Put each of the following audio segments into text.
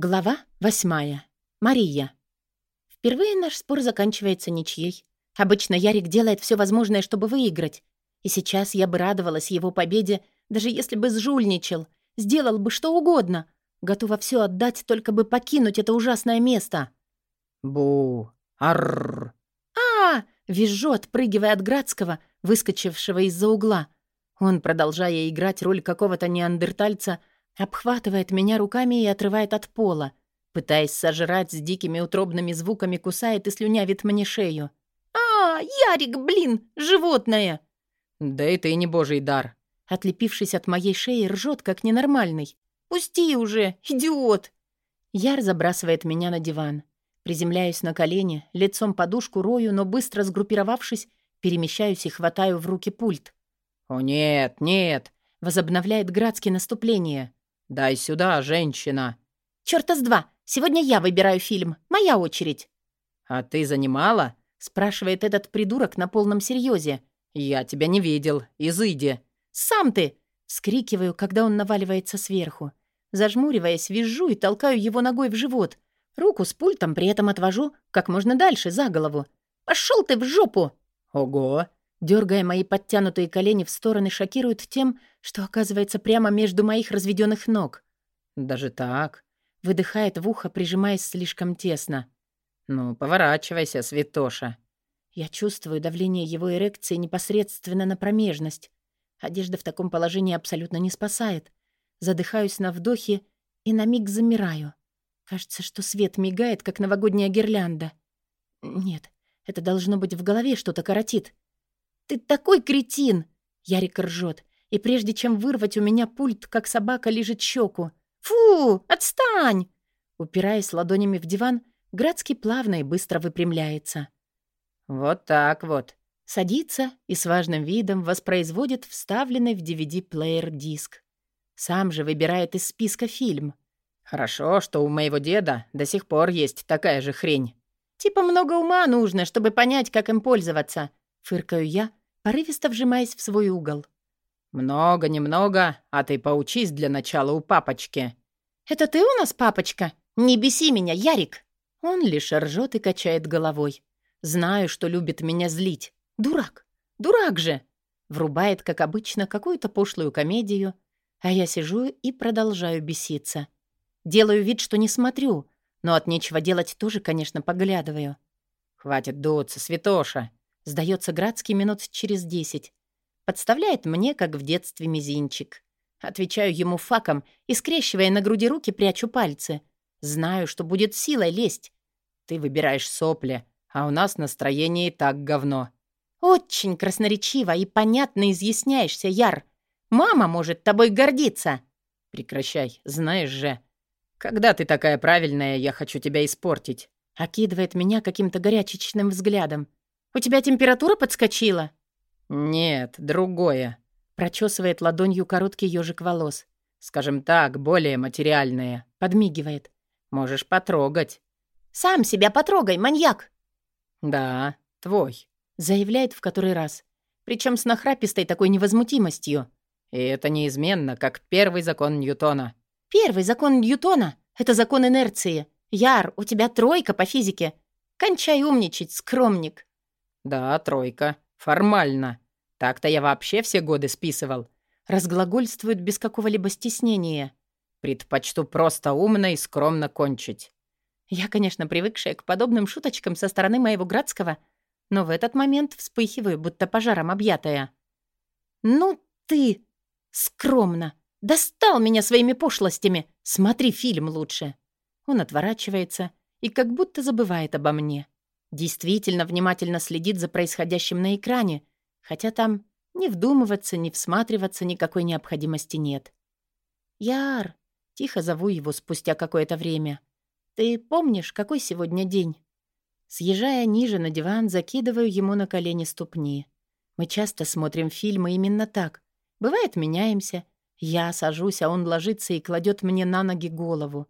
Глава восьмая. Мария. Впервые наш спор заканчивается ничьей. Обычно Ярик делает все возможное, чтобы выиграть. И сейчас я бы радовалась его победе, даже если бы сжульничал, сделал бы что угодно. Готова все отдать, только бы покинуть это ужасное место. Бу! Арр! а, Визжу, отпрыгивая от Градского, выскочившего из-за угла. Он, продолжая играть роль какого-то неандертальца, Обхватывает меня руками и отрывает от пола. Пытаясь сожрать с дикими утробными звуками, кусает и слюнявит мне шею. «А, Ярик, блин, животное!» «Да и ты не божий дар!» Отлепившись от моей шеи, ржет, как ненормальный. «Пусти уже, идиот!» Яр забрасывает меня на диван. Приземляюсь на колени, лицом подушку рою, но быстро сгруппировавшись, перемещаюсь и хватаю в руки пульт. «О нет, нет!» — возобновляет Градский наступление. «Дай сюда, женщина!» «Чёрта с два! Сегодня я выбираю фильм. Моя очередь!» «А ты занимала?» — спрашивает этот придурок на полном серьезе. «Я тебя не видел. Изыди!» «Сам ты!» — вскрикиваю, когда он наваливается сверху. Зажмуриваясь, визжу и толкаю его ногой в живот. Руку с пультом при этом отвожу как можно дальше, за голову. «Пошёл ты в жопу!» «Ого!» Дергая мои подтянутые колени в стороны, шокирует тем, что оказывается прямо между моих разведенных ног. «Даже так?» Выдыхает в ухо, прижимаясь слишком тесно. «Ну, поворачивайся, святоша». Я чувствую давление его эрекции непосредственно на промежность. Одежда в таком положении абсолютно не спасает. Задыхаюсь на вдохе и на миг замираю. Кажется, что свет мигает, как новогодняя гирлянда. Нет, это должно быть в голове что-то коротит. «Ты такой кретин!» Ярик ржет, и прежде чем вырвать у меня пульт, как собака лежит щеку. «Фу! Отстань!» Упираясь ладонями в диван, Градский плавно и быстро выпрямляется. «Вот так вот». Садится и с важным видом воспроизводит вставленный в DVD-плеер диск. Сам же выбирает из списка фильм. «Хорошо, что у моего деда до сих пор есть такая же хрень». «Типа много ума нужно, чтобы понять, как им пользоваться», — фыркаю я, порывисто вжимаясь в свой угол. «Много, немного, а ты поучись для начала у папочки». «Это ты у нас папочка? Не беси меня, Ярик!» Он лишь ржет и качает головой. «Знаю, что любит меня злить. Дурак! Дурак же!» Врубает, как обычно, какую-то пошлую комедию, а я сижу и продолжаю беситься. Делаю вид, что не смотрю, но от нечего делать тоже, конечно, поглядываю. «Хватит дуться, святоша!» Сдается Градский минут через десять. Подставляет мне, как в детстве, мизинчик. Отвечаю ему факом и, скрещивая на груди руки, прячу пальцы. Знаю, что будет силой лезть. Ты выбираешь сопли, а у нас настроение и так говно. Очень красноречиво и понятно изъясняешься, Яр. Мама может тобой гордиться. Прекращай, знаешь же. Когда ты такая правильная, я хочу тебя испортить. Окидывает меня каким-то горячечным взглядом. «У тебя температура подскочила?» «Нет, другое», — прочесывает ладонью короткий ежик волос. «Скажем так, более материальное», — подмигивает. «Можешь потрогать». «Сам себя потрогай, маньяк!» «Да, твой», — заявляет в который раз. Причем с нахрапистой такой невозмутимостью. «И это неизменно, как первый закон Ньютона». «Первый закон Ньютона — это закон инерции. Яр, у тебя тройка по физике. Кончай умничать, скромник». «Да, тройка. Формально. Так-то я вообще все годы списывал». Разглагольствует без какого-либо стеснения. «Предпочту просто умно и скромно кончить». Я, конечно, привыкшая к подобным шуточкам со стороны моего Градского, но в этот момент вспыхиваю, будто пожаром объятая. «Ну ты! Скромно! Достал меня своими пошлостями! Смотри фильм лучше!» Он отворачивается и как будто забывает обо мне. Действительно внимательно следит за происходящим на экране, хотя там ни вдумываться, ни всматриваться никакой необходимости нет. «Яр!» — тихо зову его спустя какое-то время. «Ты помнишь, какой сегодня день?» Съезжая ниже на диван, закидываю ему на колени ступни. Мы часто смотрим фильмы именно так. Бывает, меняемся. Я сажусь, а он ложится и кладет мне на ноги голову.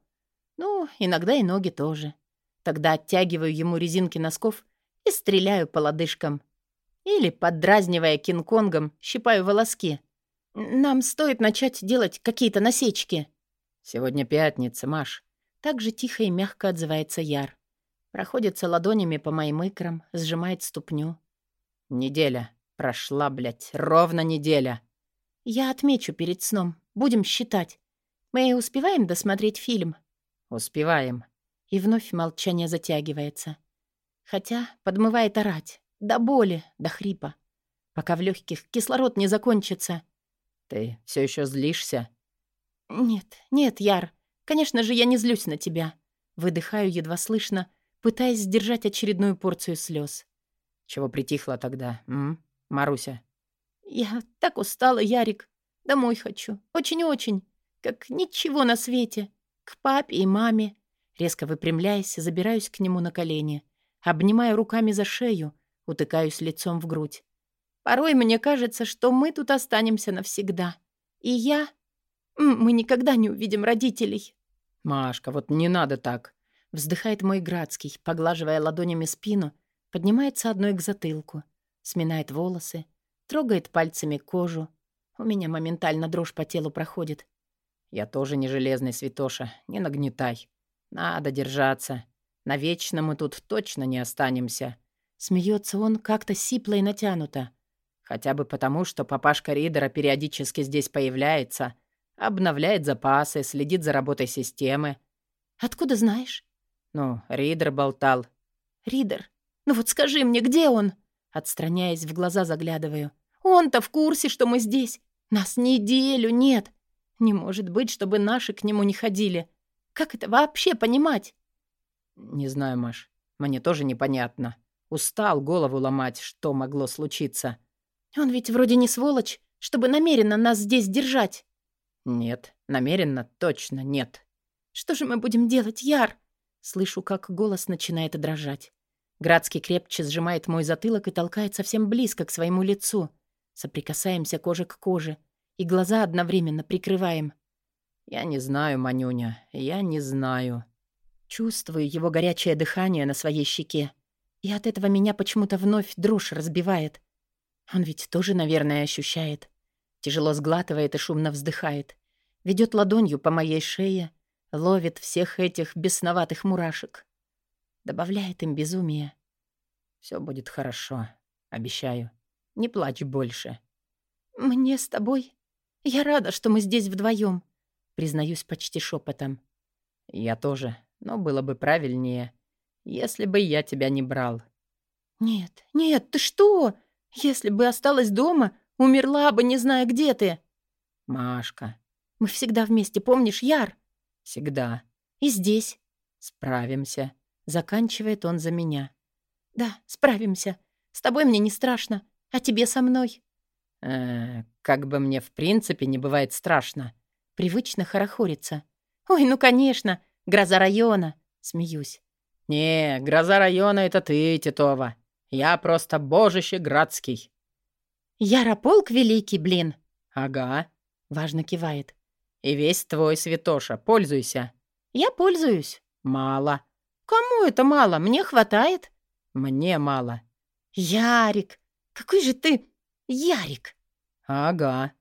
Ну, иногда и ноги тоже. Тогда оттягиваю ему резинки носков и стреляю по лодыжкам. Или, поддразнивая Кинг-Конгом, щипаю волоски. Нам стоит начать делать какие-то насечки. Сегодня пятница, Маш. Так же тихо и мягко отзывается Яр. Проходится ладонями по моим икрам, сжимает ступню. «Неделя. Прошла, блядь, ровно неделя». «Я отмечу перед сном. Будем считать. Мы успеваем досмотреть фильм?» «Успеваем». И вновь молчание затягивается. Хотя подмывает орать. До боли, до хрипа. Пока в легких кислород не закончится. «Ты все еще злишься?» «Нет, нет, Яр. Конечно же, я не злюсь на тебя». Выдыхаю едва слышно, пытаясь сдержать очередную порцию слез. «Чего притихла тогда, м? Маруся?» «Я так устала, Ярик. Домой хочу. Очень-очень. Как ничего на свете. К папе и маме». Резко выпрямляясь, забираюсь к нему на колени. Обнимаю руками за шею, утыкаюсь лицом в грудь. Порой мне кажется, что мы тут останемся навсегда. И я... Мы никогда не увидим родителей. «Машка, вот не надо так!» Вздыхает мой Градский, поглаживая ладонями спину, поднимается одной к затылку, сминает волосы, трогает пальцами кожу. У меня моментально дрожь по телу проходит. «Я тоже не железный, Святоша, не нагнетай. Надо держаться. Навечно мы тут точно не останемся». Смеется он как-то сипло и натянуто. Хотя бы потому, что папашка Ридера периодически здесь появляется, обновляет запасы, следит за работой системы. «Откуда знаешь?» «Ну, Ридер болтал». «Ридер? Ну вот скажи мне, где он?» Отстраняясь, в глаза заглядываю. «Он-то в курсе, что мы здесь. Нас неделю нет. Не может быть, чтобы наши к нему не ходили. Как это вообще понимать?» «Не знаю, Маш. Мне тоже непонятно. Устал голову ломать, что могло случиться». Он ведь вроде не сволочь, чтобы намеренно нас здесь держать. Нет, намеренно точно нет. Что же мы будем делать, Яр? Слышу, как голос начинает дрожать. Градский крепче сжимает мой затылок и толкает совсем близко к своему лицу. Соприкасаемся кожа к коже и глаза одновременно прикрываем. Я не знаю, Манюня, я не знаю. Чувствую его горячее дыхание на своей щеке. И от этого меня почему-то вновь дрожь разбивает. Он ведь тоже, наверное, ощущает. Тяжело сглатывает и шумно вздыхает. Ведет ладонью по моей шее, ловит всех этих бесноватых мурашек. Добавляет им безумие. Все будет хорошо, обещаю. Не плачь больше. Мне с тобой. Я рада, что мы здесь вдвоем. Признаюсь почти шепотом. Я тоже, но было бы правильнее, если бы я тебя не брал. Нет, нет, ты что? Если бы осталась дома, умерла бы, не зная, где ты. Машка. Мы всегда вместе, помнишь, Яр? Всегда. И здесь. Справимся. Заканчивает он за меня. Да, справимся. С тобой мне не страшно, а тебе со мной. Э, как бы мне в принципе не бывает страшно. Привычно хорохорится. Ой, ну конечно, гроза района. Смеюсь. Не, гроза района — это ты, Титова. Я просто божище градский». «Ярополк великий, блин!» «Ага», — важно кивает. «И весь твой, Святоша, пользуйся». «Я пользуюсь». «Мало». «Кому это мало? Мне хватает». «Мне мало». «Ярик! Какой же ты Ярик!» «Ага».